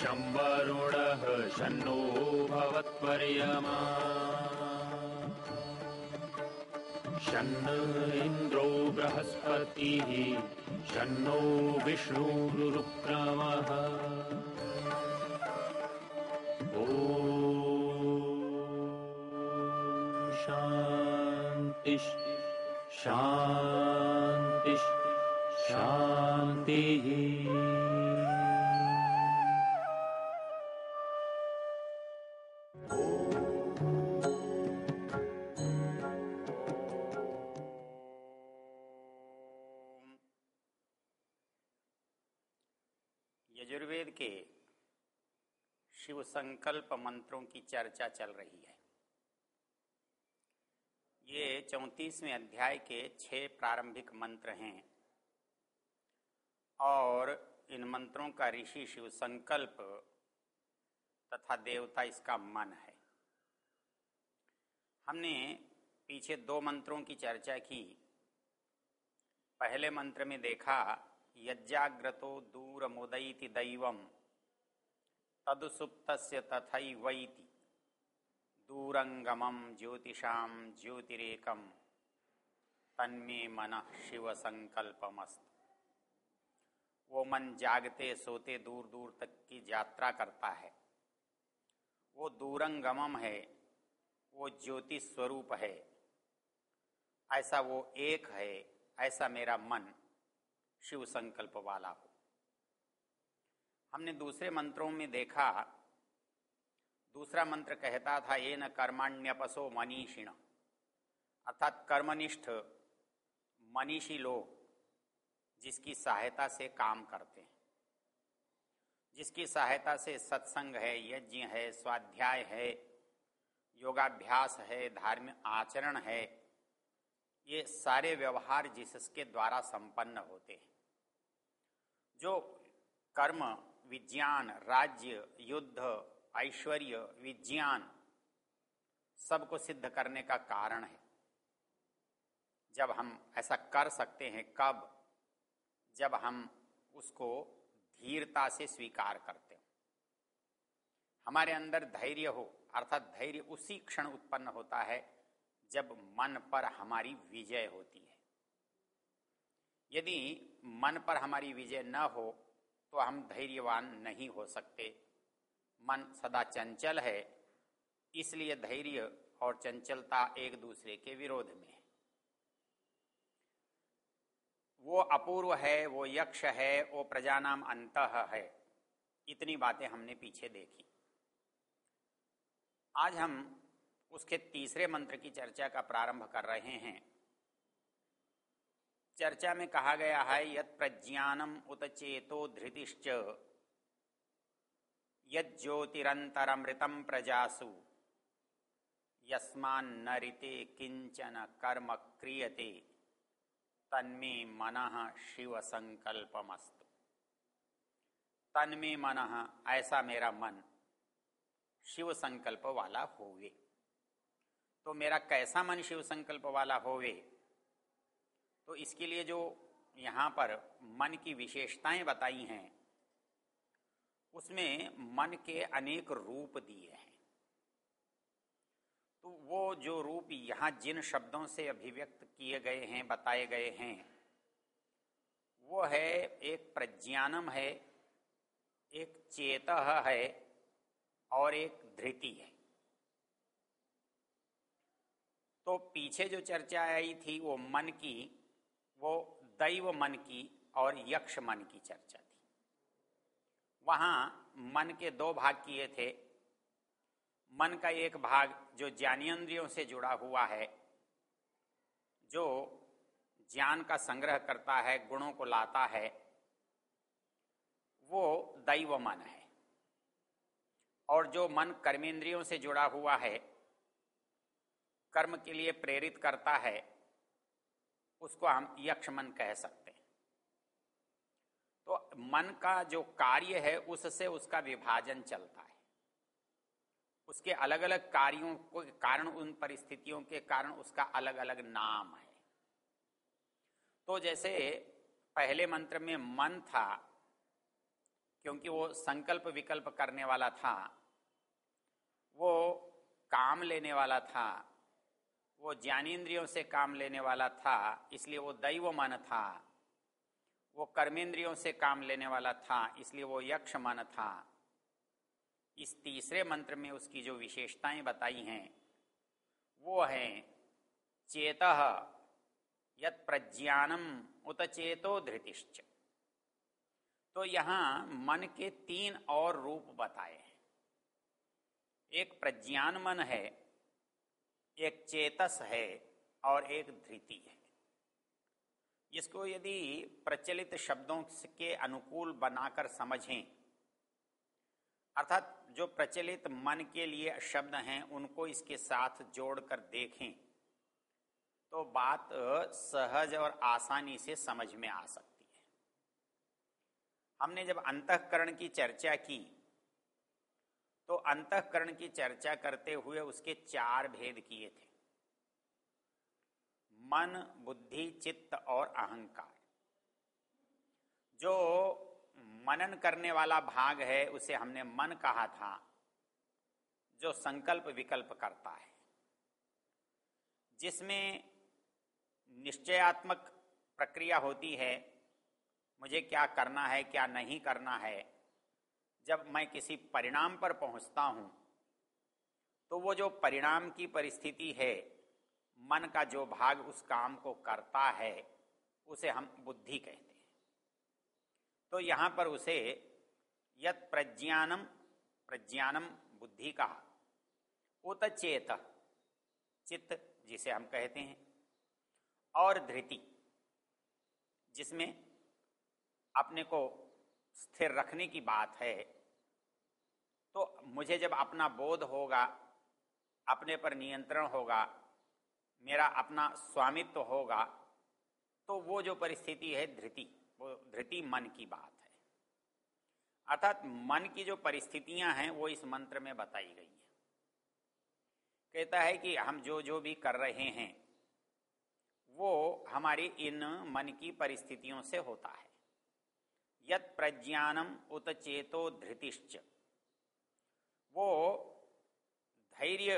शम्बरुणः शन्नो भवत्पर्यमा। शन्न इन्द्रो बृहस्पतिः शन्नो विष्णुरुक्रमः ॐ शान्तिः शान्तिः शान्तिः संकल्प मंत्रों की चर्चा चल रही है। ये चौंतीसवें अध्याय के छह प्रारंभिक मंत्र हैं और इन मंत्रों का ऋषि शिव संकल्प तथा देवता इसका मन है। हमने पीछे दो मंत्रों की चर्चा की। पहले मंत्र में देखा, यज्ञाग्रतो दूर मुदयति दैवम। तदुसुप्त तथैवैति। दूरंगमम ज्योतिषाम ज्योतिरेकम तन्मे मन शिव संकल्पमस्त वो मन जागते, सोते, दूर दूर तक की यात्रा करता है। वो दूरंगमम है, वो ज्योति स्वरूप है। ऐसा वो एक है, ऐसा मेरा मन शिव संकल्प वाला हो। हमने दूसरे मंत्रों में देखा, दूसरा मंत्र कहता था, ये न कर्माण्यपसो मनीषिण। अर्थात कर्मनिष्ठ मनीषी लोग जिसकी सहायता से काम करते हैं। जिसकी सहायता से सत्संग है, यज्ञ है, स्वाध्याय है, योगाभ्यास है, धार्मिक आचरण है, ये सारे व्यवहार जिसके द्वारा संपन्न होते हैं। जो कर्म विज्ञान, राज्य, युद्ध, ऐश्वर्य, विज्ञान सबको सिद्ध करने का कारण है। जब हम ऐसा कर सकते हैं, कब? जब हम उसको धीरता से स्वीकार करते हो। हमारे अंदर धैर्य हो, अर्थात धैर्य उसी क्षण उत्पन्न होता है जब मन पर हमारी विजय होती है। यदि मन पर हमारी विजय न हो तो हम धैर्यवान नहीं हो सकते। मन सदा चंचल है, इसलिए धैर्य और चंचलता एक दूसरे के विरोध में है। वो अपूर्व है, वो यक्ष है, वो प्रजानाम अंत है। इतनी बातें हमने पीछे देखी। आज हम उसके तीसरे मंत्र की चर्चा का प्रारंभ कर रहे हैं। चर्चा में कहा गया है, यत प्रज्ञानम उत चेतो धृतिश्च। यज्योतिरंतरमृतम प्रजासु। यस्मान ऋते किंचन कर्म क्रियते। तन्मे मन शिव संकल्पमस्तु तन्मे मन, ऐसा मेरा मन शिव संकल्प वाला होवे। तो मेरा कैसा मन शिव संकल्प वाला होवे? तो इसके लिए जो यहाँ पर मन की विशेषताएँ बताई हैं, उसमें मन के अनेक रूप दिए हैं। तो वो जो रूप यहाँ जिन शब्दों से अभिव्यक्त किए गए हैं, बताए गए हैं, वो है एक प्रज्ञानम है, एक चेत है और एक धृति है। तो पीछे जो चर्चा आई थी वो मन की वो दैव मन की और यक्ष मन की चर्चा थी। वहाँ मन के दो भाग किए थे। मन का एक भाग जो ज्ञानेन्द्रियों से जुड़ा हुआ है, जो ज्ञान का संग्रह करता है, गुणों को लाता है, वो दैव मन है। और जो मन कर्मेंद्रियों से जुड़ा हुआ है, कर्म के लिए प्रेरित करता है उसको हम यक्षमन कह सकते हैं। तो मन का जो कार्य है, उससे उसका विभाजन चलता है। उसके अलग अलग कार्यों के, कारण उन परिस्थितियों के कारण उसका अलग अलग नाम है। तो जैसे पहले मंत्र में मन था, क्योंकि वो संकल्प विकल्प करने वाला था, वो काम लेने वाला था वो ज्ञानेन्द्रियों से काम लेने वाला था, इसलिए वो दैव मन था। वो कर्मेंद्रियों से काम लेने वाला था, इसलिए वो यक्ष मन था। इस तीसरे मंत्र में उसकी जो विशेषताएँ बताई हैं, वो है, चेत यत प्रज्ञानम उत चेतो धृतिश्च। तो यहाँ मन के तीन और रूप बताए हैं। एक प्रज्ञान मन है एक चेतस है और एक धृति है। इसको यदि प्रचलित शब्दों के अनुकूल बनाकर समझें, अर्थात जो प्रचलित मन के लिए शब्द हैं, उनको इसके साथ जोड़कर देखें तो बात सहज और आसानी से समझ में आ सकती है। हमने जब अंतकरण की चर्चा की तो अंतकरण की चर्चा करते हुए उसके चार भेद किए थे। मन, बुद्धि, चित्त और अहंकार। जो मनन करने वाला भाग है, उसे हमने मन कहा था, जो संकल्प विकल्प करता है। जिसमें निश्चयात्मक प्रक्रिया होती है, मुझे क्या करना है, क्या नहीं करना है जब मैं किसी परिणाम पर पहुँचता हूँ तो वो जो परिणाम की परिस्थिति है, मन का जो भाग उस काम को करता है, उसे हम बुद्धि कहते हैं। तो यहाँ पर उसे यत प्रज्ञानम प्रज्ञानम बुद्धि कहा। उत चेत, चित्त जिसे हम कहते हैं, और धृति, जिसमें अपने को स्थिर रखने की बात है तो मुझे जब अपना बोध होगा, अपने पर नियंत्रण होगा, मेरा अपना स्वामित्व होगा तो वो जो परिस्थिति है धृति, वो धृति मन की बात है। अर्थात मन की जो परिस्थितियाँ हैं, वो इस मंत्र में बताई गई है। कहता है कि हम जो जो भी कर रहे हैं, वो हमारी इन मन की परिस्थितियों से होता है। यत प्रज्ञानम उत चेतो धृतिश्च। वो धैर्य,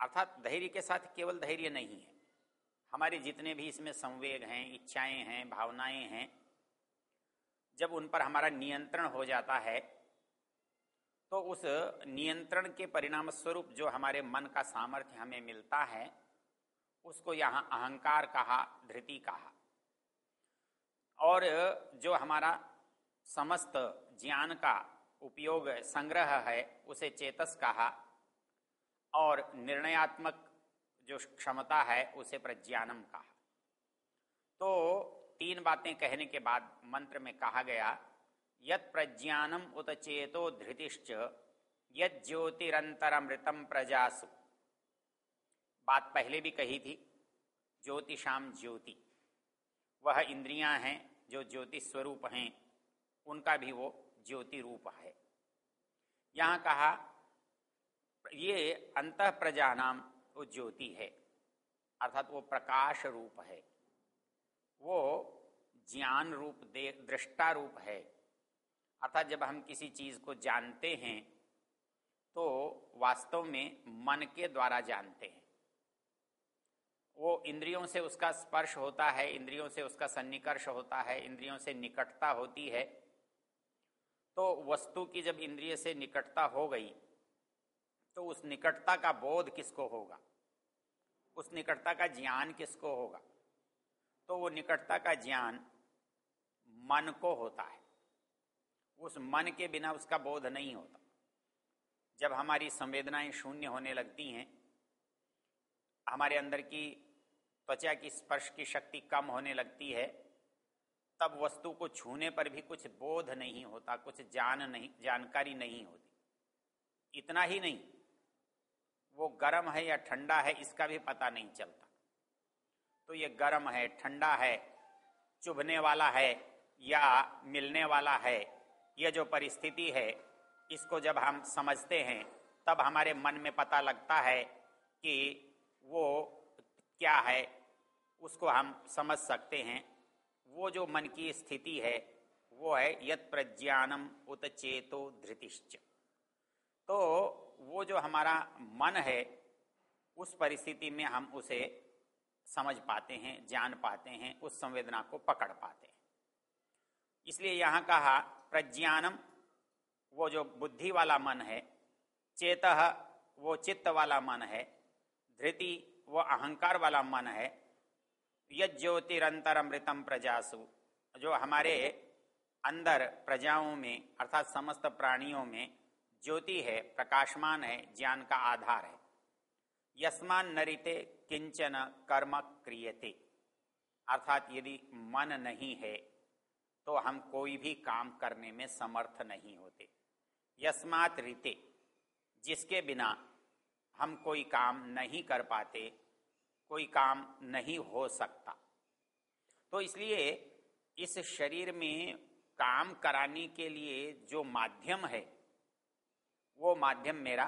अर्थात धैर्य के साथ केवल धैर्य नहीं है। हमारे जितने भी इसमें संवेग हैं, इच्छाएँ हैं, भावनाएँ हैं, जब उन पर हमारा नियंत्रण हो जाता है तो उस नियंत्रण के परिणाम स्वरूप जो हमारे मन का सामर्थ्य हमें मिलता है, उसको यहाँ अहंकार कहा, धृति कहा। और जो हमारा समस्त ज्ञान का उपयोग, संग्रह है, उसे चेतस कहा। और निर्णयात्मक जो क्षमता है, उसे प्रज्ञानम कहा। तो तीन बातें कहने के बाद मंत्र में कहा गया, यत प्रज्ञानम उत चेतो धृतिश्च यद ज्योतिरंतरमृतम प्रजासु। बात पहले भी कही थी ज्योतिषाम ज्योति। वह इंद्रियाँ हैं, जो ज्योति स्वरूप हैं, उनका भी वो ज्योति रूप है। यहाँ कहा, ये अंत प्रजा नाम वो ज्योति है, अर्थात वो प्रकाश रूप है। वो ज्ञान रूप, दे, दृष्टा रूप है। अर्थात जब हम किसी चीज़ को जानते हैं तो वास्तव में मन के द्वारा जानते हैं। वो इंद्रियों से उसका स्पर्श होता है, इंद्रियों से उसका सन्निकर्ष होता है, इंद्रियों से निकटता होती है तो वस्तु की जब इंद्रिय से निकटता हो गई तो उस निकटता का बोध किसको होगा? उस निकटता का ज्ञान किसको होगा? तो वो निकटता का ज्ञान मन को होता है। उस मन के बिना उसका बोध नहीं होता। जब हमारी संवेदनाएँ शून्य होने लगती हैं, हमारे अंदर की त्वचा की स्पर्श की शक्ति कम होने लगती है तब वस्तु को छूने पर भी कुछ बोध नहीं होता, कुछ जान नहीं, जानकारी नहीं होती। इतना ही नहीं, वो गर्म है या ठंडा है, इसका भी पता नहीं चलता। तो ये गर्म है, ठंडा है, चुभने वाला है या मिलने वाला है यह जो परिस्थिति है, इसको जब हम समझते हैं, तब हमारे मन में पता लगता है कि वो क्या है, उसको हम समझ सकते हैं। वो जो मन की स्थिति है, वो है यत प्रज्ञानम उत चेतो धृतिश्च। तो वो जो हमारा मन है, उस परिस्थिति में हम उसे समझ पाते हैं, जान पाते हैं, उस संवेदना को पकड़ पाते हैं। इसलिए यहाँ कहा, प्रज्ञानम, वो जो बुद्धि वाला मन है, चेत वो चित्त वाला मन है, धृति वो अहंकार वाला मन है यज्योतिरंतरमृतम प्रजासु। जो हमारे अंदर प्रजाओं में, अर्थात समस्त प्राणियों में ज्योति है, प्रकाशमान है, ज्ञान का आधार है। यस्मान नरिते किंचन कर्म क्रियते। अर्थात यदि मन नहीं है तो हम कोई भी काम करने में समर्थ नहीं होते। यस्मात रीते, जिसके बिना हम कोई काम नहीं कर पाते कोई काम नहीं हो सकता। तो इसलिए इस शरीर में काम कराने के लिए जो माध्यम है, वो माध्यम मेरा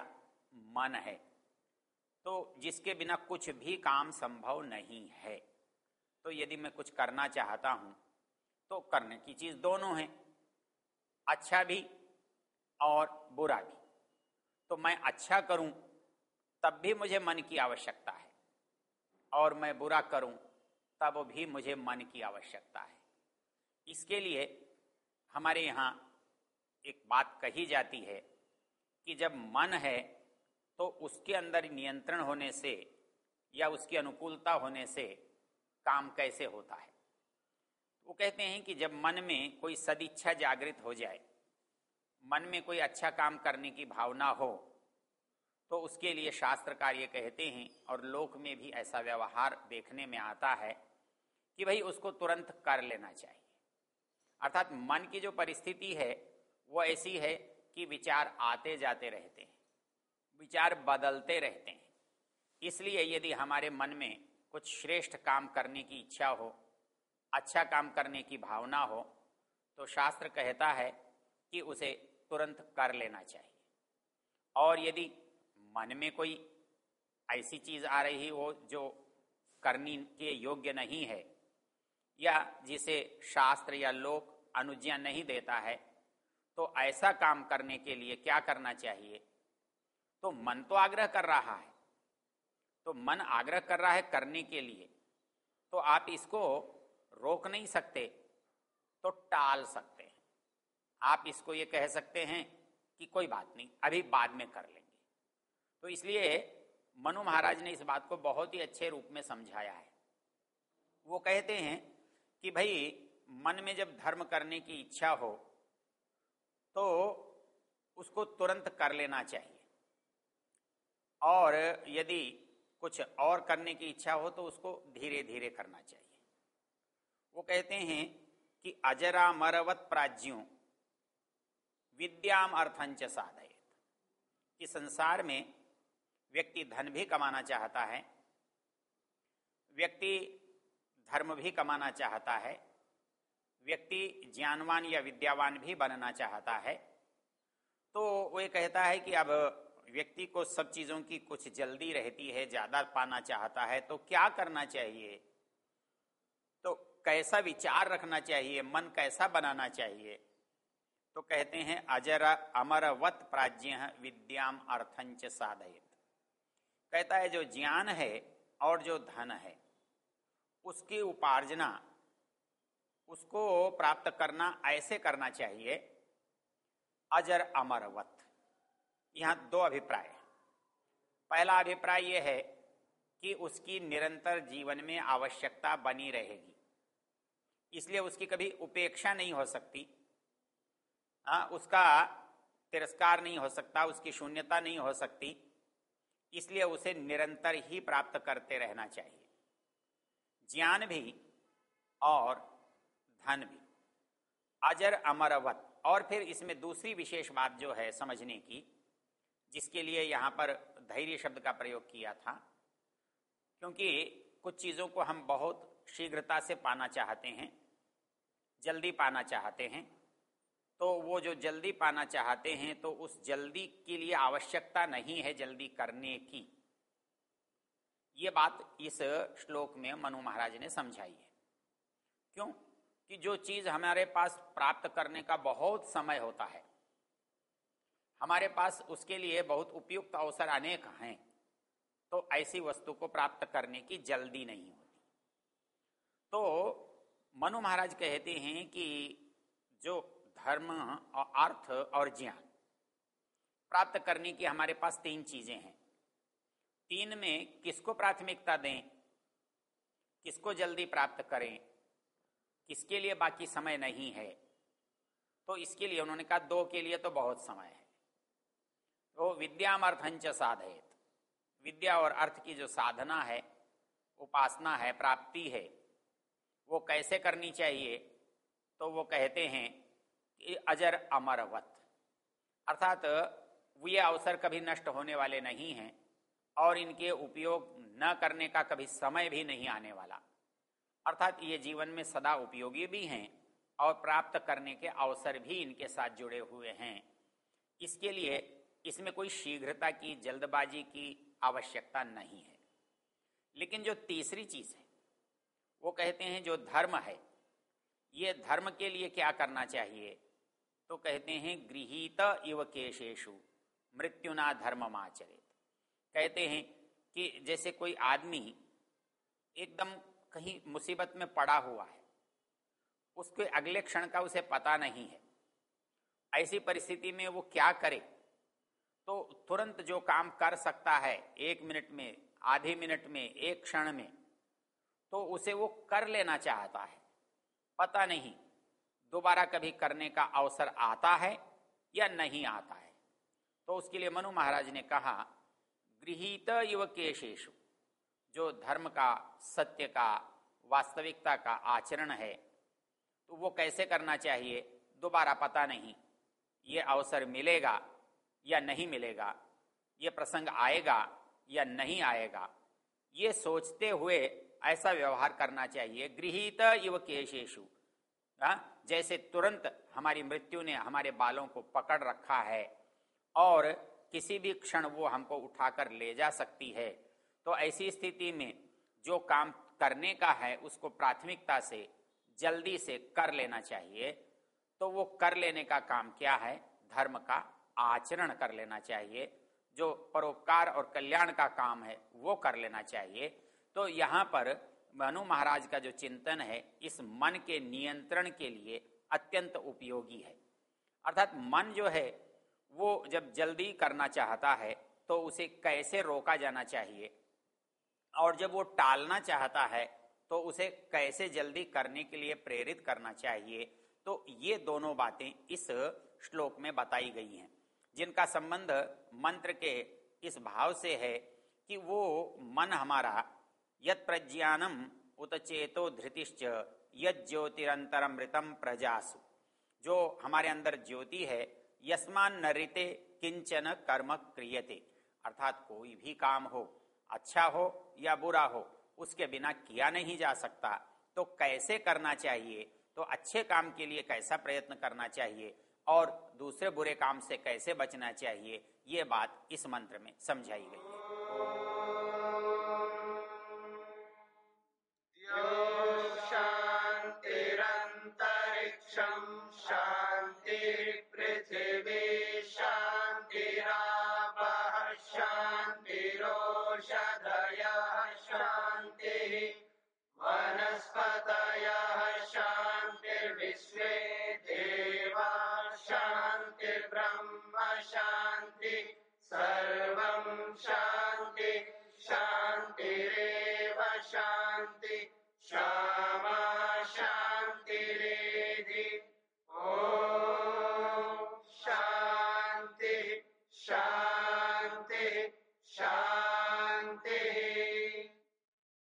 मन है। तो जिसके बिना कुछ भी काम संभव नहीं है। तो यदि मैं कुछ करना चाहता हूँ तो करने की चीज़ दोनों है अच्छा भी और बुरा भी। तो मैं अच्छा करूँ, तब भी मुझे मन की आवश्यकता है। और मैं बुरा करूँ, तब भी मुझे मन की आवश्यकता है। इसके लिए हमारे यहाँ एक बात कही जाती है कि जब मन है तो उसके अंदर नियंत्रण होने से या उसकी अनुकूलता होने से काम कैसे होता है? वो कहते हैं कि जब मन में कोई सदिच्छा जागृत हो जाए, मन में कोई अच्छा काम करने की भावना हो तो उसके लिए शास्त्र कार्य कहते हैं, और लोक में भी ऐसा व्यवहार देखने में आता है कि भाई उसको तुरंत कर लेना चाहिए। अर्थात मन की जो परिस्थिति है, वो ऐसी है कि विचार आते जाते रहते हैं, विचार बदलते रहते हैं। इसलिए यदि हमारे मन में कुछ श्रेष्ठ काम करने की इच्छा हो अच्छा काम करने की भावना हो तो शास्त्र कहता है कि उसे तुरंत कर लेना चाहिए। और यदि मन में कोई ऐसी चीज़ आ रही हो जो करनी के योग्य नहीं है, या जिसे शास्त्र या लोक अनुज्ञा नहीं देता है तो ऐसा काम करने के लिए क्या करना चाहिए? तो मन तो आग्रह कर रहा है। तो मन आग्रह कर रहा है करने के लिए। तो आप इसको रोक नहीं सकते तो टाल सकते हैं। आप इसको ये कह सकते हैं कि कोई बात नहीं, अभी बाद में कर लेंगे तो इसलिए मनु महाराज ने इस बात को बहुत ही अच्छे रूप में समझाया है। वो कहते हैं कि भाई, मन में जब धर्म करने की इच्छा हो तो उसको तुरंत कर लेना चाहिए। और यदि कुछ और करने की इच्छा हो तो उसको धीरे धीरे करना चाहिए। वो कहते हैं कि अजरा मरवत प्राज्यों विद्याम अर्थंच साधयत। कि संसार में व्यक्ति धन भी कमाना चाहता है, व्यक्ति धर्म भी कमाना चाहता है, व्यक्ति ज्ञानवान या विद्यावान भी बनना चाहता है तो वो कहता है कि अब व्यक्ति को सब चीज़ों की कुछ जल्दी रहती है, ज़्यादा पाना चाहता है तो क्या करना चाहिए? तो कैसा विचार रखना चाहिए? मन कैसा बनाना चाहिए? तो कहते हैं, अजर अमरवत प्राज्य विद्याम अर्थंच साधयत। कहता है जो ज्ञान है और जो धन है उसकी उपार्जना उसको प्राप्त करना ऐसे करना चाहिए। अजर अमरवत। यहाँ दो अभिप्राय पहला अभिप्राय यह है कि उसकी निरंतर जीवन में आवश्यकता बनी रहेगी। इसलिए उसकी कभी उपेक्षा नहीं हो सकती। आ, उसका तिरस्कार नहीं हो सकता उसकी शून्यता नहीं हो सकती। इसलिए उसे निरंतर ही प्राप्त करते रहना चाहिए। ज्ञान भी और धन भी। अजर, अमरवत। और फिर इसमें दूसरी विशेष बात जो है समझने की, जिसके लिए यहाँ पर धैर्य शब्द का प्रयोग किया था, क्योंकि कुछ चीज़ों को हम बहुत शीघ्रता से पाना चाहते हैं, जल्दी पाना चाहते हैं। तो वो जो जल्दी पाना चाहते हैं तो उस जल्दी के लिए आवश्यकता नहीं है जल्दी करने की। ये बात इस श्लोक में मनु महाराज ने समझाई है। क्यों? कि जो चीज़ हमारे पास प्राप्त करने का बहुत समय होता है, हमारे पास उसके लिए बहुत उपयुक्त अवसर अनेक हैं तो ऐसी वस्तु को प्राप्त करने की जल्दी नहीं होती। तो मनु महाराज कहते हैं कि जो धर्म और अर्थ और ज्ञान। प्राप्त करने की हमारे पास तीन चीज़ें हैं। तीन में किसको प्राथमिकता दें, किसको जल्दी प्राप्त करें, किसके लिए बाकी समय नहीं है। तो इसके लिए उन्होंने कहा, दो के लिए तो बहुत समय है। तो विद्यामर्थंच साधयत। विद्या और अर्थ की जो साधना है, उपासना है, प्राप्ति है, वो कैसे करनी चाहिए तो वो कहते हैं अजर अमरवत। अर्थात ये अवसर कभी नष्ट होने वाले नहीं हैं और इनके उपयोग न करने का कभी समय भी नहीं आने वाला। अर्थात, ये जीवन में सदा उपयोगी भी हैं और प्राप्त करने के अवसर भी इनके साथ जुड़े हुए हैं। इसके लिए इसमें कोई शीघ्रता की, जल्दबाजी की आवश्यकता नहीं है। लेकिन जो तीसरी चीज़ है, वो कहते हैं जो धर्म है, ये धर्म के लिए क्या करना चाहिए? तो कहते हैं गृहित इव केशेशु मृत्युना धर्म आचरित कहते हैं कि जैसे कोई आदमी एकदम कहीं मुसीबत में पड़ा हुआ है, उसके अगले क्षण का उसे पता नहीं है, ऐसी परिस्थिति में वो क्या करे तो तुरंत जो काम कर सकता है, एक मिनट में, आधे मिनट में, एक क्षण में तो उसे वो कर लेना चाहता है, पता नहीं। दोबारा कभी करने का अवसर आता है या नहीं आता है? तो उसके लिए मनु महाराज ने कहा गृहित युव जो धर्म का सत्य का वास्तविकता का आचरण है तो वो कैसे करना चाहिए? दोबारा पता नहीं। ये अवसर मिलेगा या नहीं मिलेगा? ये प्रसंग आएगा या नहीं आएगा? ये सोचते हुए ऐसा व्यवहार करना चाहिए। गृहित युव केशेशु हाँ, जैसे तुरंत हमारी मृत्यु ने हमारे बालों को पकड़ रखा है और किसी भी क्षण वो हमको उठाकर ले जा सकती है तो ऐसी स्थिति में जो काम करने का है, उसको प्राथमिकता से, जल्दी से कर लेना चाहिए। तो वो कर लेने का काम क्या है? धर्म का आचरण कर लेना चाहिए। जो परोपकार और कल्याण का काम है, वो कर लेना चाहिए। तो यहाँ पर मनु महाराज का जो चिंतन है, इस मन के नियंत्रण के लिए अत्यंत उपयोगी है। अर्थात मन जो है, वो जब जल्दी करना चाहता है तो उसे कैसे रोका जाना चाहिए? और जब वो टालना चाहता है तो उसे कैसे जल्दी करने के लिए प्रेरित करना चाहिए? तो ये दोनों बातें इस श्लोक में बताई गई हैं, जिनका संबंध मंत्र के इस भाव से है कि वो मन हमारा यत प्रज्ञानम उत चेतो धृतिश्च यद ज्योतिरंतरमृतम प्रजासु। जो हमारे अंदर ज्योति है, यस्मान नरिते किंचन कर्म क्रियते। अर्थात कोई भी काम हो अच्छा हो या बुरा हो, उसके बिना किया नहीं जा सकता। तो कैसे करना चाहिए? तो अच्छे काम के लिए कैसा प्रयत्न करना चाहिए? और दूसरे बुरे काम से कैसे बचना चाहिए? ये बात इस मंत्र में समझाई गई है।